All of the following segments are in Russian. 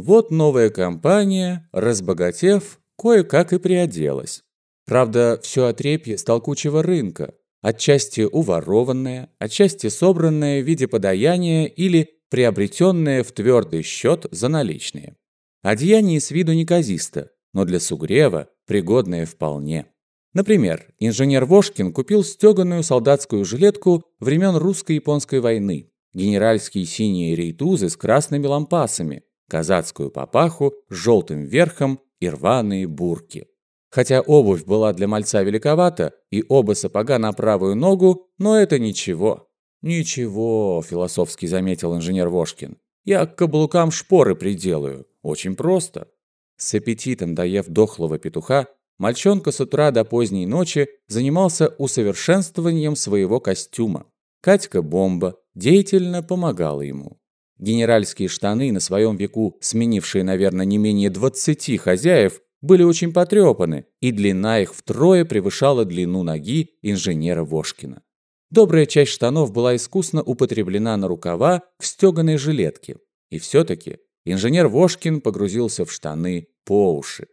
Вот новая компания, разбогатев, кое-как и приоделась. Правда, все отрепье с толкучего рынка, отчасти уворованное, отчасти собранное в виде подаяния или приобретенное в твердый счет за наличные. Одеяние с виду неказисто, но для сугрева пригодное вполне. Например, инженер Вошкин купил стеганую солдатскую жилетку времен русско-японской войны, генеральские синие рейтузы с красными лампасами, казацкую папаху с желтым верхом и рваные бурки. Хотя обувь была для мальца великовата и оба сапога на правую ногу, но это ничего. «Ничего», – философски заметил инженер Вошкин. «Я к каблукам шпоры приделаю. Очень просто». С аппетитом доев дохлого петуха, мальчонка с утра до поздней ночи занимался усовершенствованием своего костюма. Катька-бомба деятельно помогала ему. Генеральские штаны, на своем веку сменившие, наверное, не менее 20 хозяев, были очень потрепаны, и длина их втрое превышала длину ноги инженера Вошкина. Добрая часть штанов была искусно употреблена на рукава в стеганой жилетке. И все-таки инженер Вошкин погрузился в штаны по уши.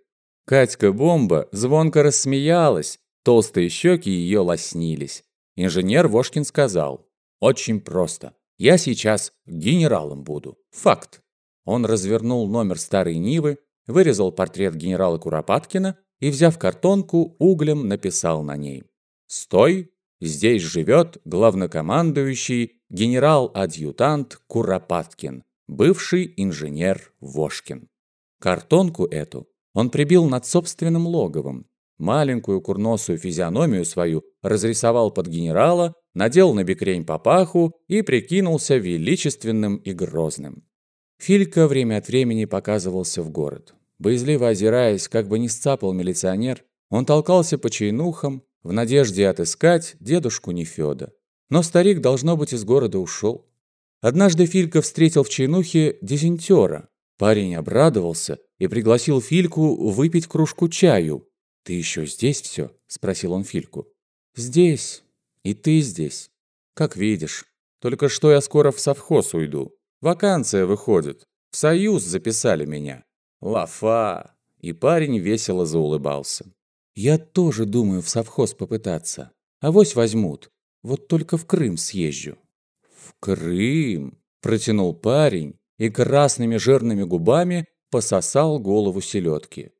Катька-бомба звонко рассмеялась, толстые щеки ее лоснились. Инженер Вошкин сказал, «Очень просто. Я сейчас генералом буду. Факт». Он развернул номер старой Нивы, вырезал портрет генерала Куропаткина и, взяв картонку, углем написал на ней «Стой! Здесь живет главнокомандующий генерал-адъютант Куропаткин, бывший инженер Вошкин». Картонку эту он прибил над собственным логовом, маленькую курносую физиономию свою разрисовал под генерала, надел на бекрень папаху и прикинулся величественным и грозным. Филька время от времени показывался в город. Боязливо озираясь, как бы не сцапал милиционер, он толкался по чайнухам в надежде отыскать дедушку Нефёда. Но старик, должно быть, из города ушел. Однажды Филька встретил в чайнухе дизентера. Парень обрадовался и пригласил Фильку выпить кружку чаю. «Ты еще здесь все?» – спросил он Фильку. «Здесь. И ты здесь. Как видишь. Только что я скоро в совхоз уйду. Вакансия выходит. В союз записали меня. Лафа!» И парень весело заулыбался. «Я тоже думаю в совхоз попытаться. Авось возьмут. Вот только в Крым съезжу». «В Крым?» – протянул парень и красными жирными губами пососал голову селедки.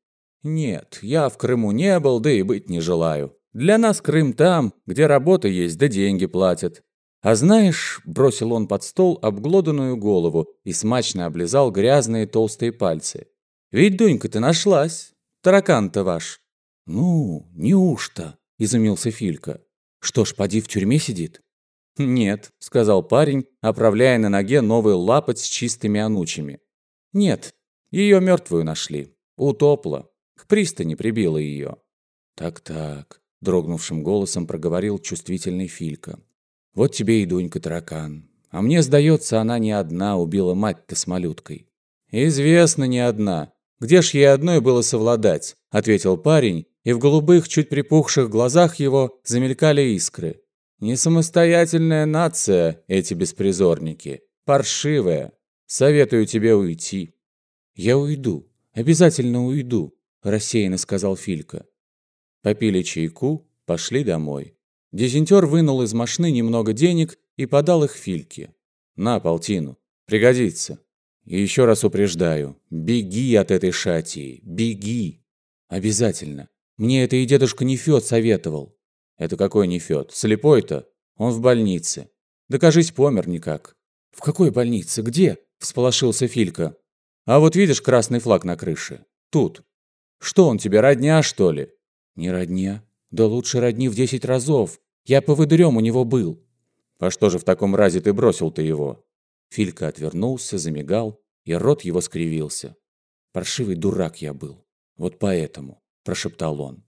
«Нет, я в Крыму не был, да и быть не желаю. Для нас Крым там, где работа есть, да деньги платят. А знаешь, бросил он под стол обглоданную голову и смачно облизал грязные толстые пальцы. Ведь Дунька-то нашлась. Таракан-то ваш. Ну, неужто? Изумился Филька. Что ж, поди в тюрьме сидит? Нет, сказал парень, оправляя на ноге новый лапоть с чистыми анучами. Нет, ее мертвую нашли. Утопла. К пристани прибила ее. Так-так, дрогнувшим голосом проговорил чувствительный Филька. Вот тебе и Дунька таракан. А мне сдается, она не одна убила мать-то с малюткой. Известно, не одна. Где ж ей одной было совладать? Ответил парень, и в голубых, чуть припухших глазах его замелькали искры. Не самостоятельная нация, эти беспризорники. Паршивая. Советую тебе уйти. Я уйду. Обязательно уйду, рассеянно сказал Филька. Попили чайку, пошли домой. Дизентер вынул из машины немного денег и подал их Фильке. «На, полтину. Пригодится. И еще раз упреждаю. Беги от этой шатии. Беги. Обязательно. Мне это и дедушка Нефёд советовал». «Это какой Нефёд? Слепой-то? Он в больнице. Да, кажись, помер никак». «В какой больнице? Где?» – всполошился Филька. «А вот видишь красный флаг на крыше? Тут. Что он тебе, родня, что ли?» «Не родня. Да лучше родни в десять разов. Я поводырем у него был». «А что же в таком разе ты бросил ты его?» Филька отвернулся, замигал, и рот его скривился. «Паршивый дурак я был. Вот поэтому», – прошептал он.